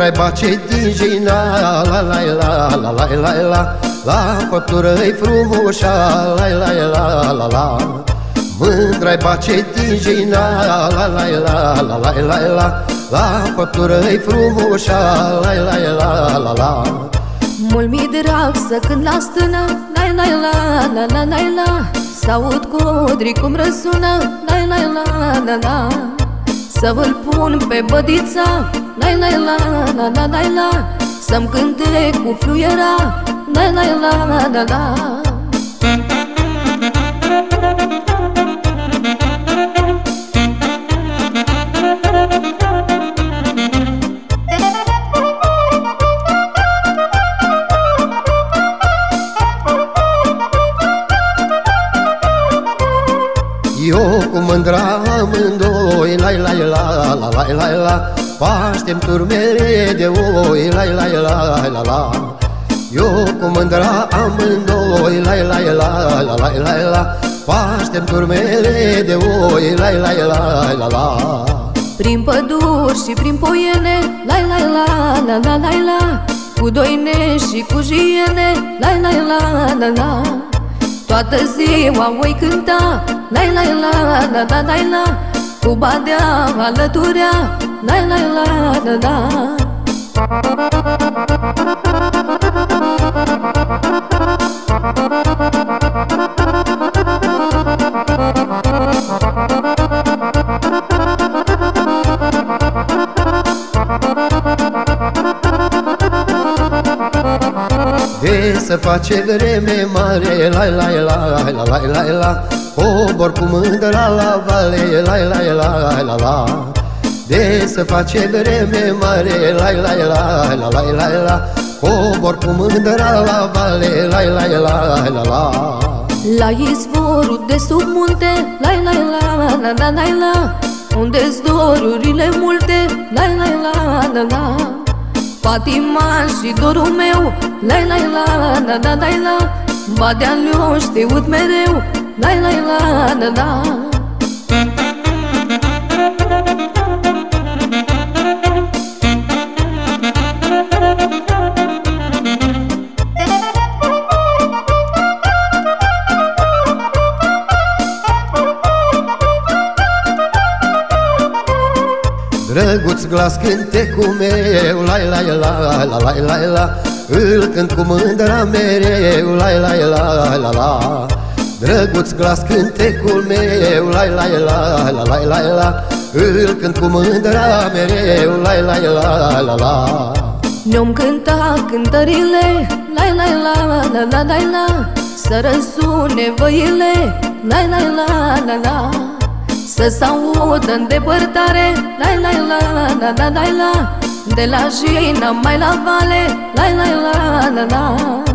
Mândra-i bace din jina La la la la la la la La făptură-i frumușa La la la la la Mândra-i bace din jina La la la la la la la La făptură-i frumușa La la la la la Mult mi drag să când la stână La la la la la la la S-aud codri cum răsună La la la la la Să vă-l pun pe bădița. La la la la la la la. Să-mi cânte cu fluiera. La la la la la. Eu cu mândra amândoi La la la la la la la Paștem turmele de oi La la la la la Eu cu mândra amândoi La la la la la la la Paștem turmele de oi La la la la la Prin păduri și prin poiene La la la la la la la Cu doine și cu jiene La la la la la Toată ziua voi cânta La la la la la la la. Cu badea alăturea La la la la la De să face vreme mare La la la la la la la. Cobor cu mândra la vale La la la la la. De să face vreme mare La la la la la la la. Cobor cu mândra la vale La la la la la. La izvorul de sub munte La la la la la la la. Unde-s dorurile multe La la la la la Fatima și dorul meu. La la la la la la la Badea le-o știut mereu. La la la la la Drăguț glas cântecul meu La la la la la la la Îl cânt cu mândra mereu La la la la la Drăguț glas cântecul meu La la la la la la la Îl cânt cu mândra mereu La la la la la Ne-om cânta cântările La la la la la la la Să răsune văile La la la la la Să s-audă în depărtare La la la la la la la. De la Jina mai la vale La la la la la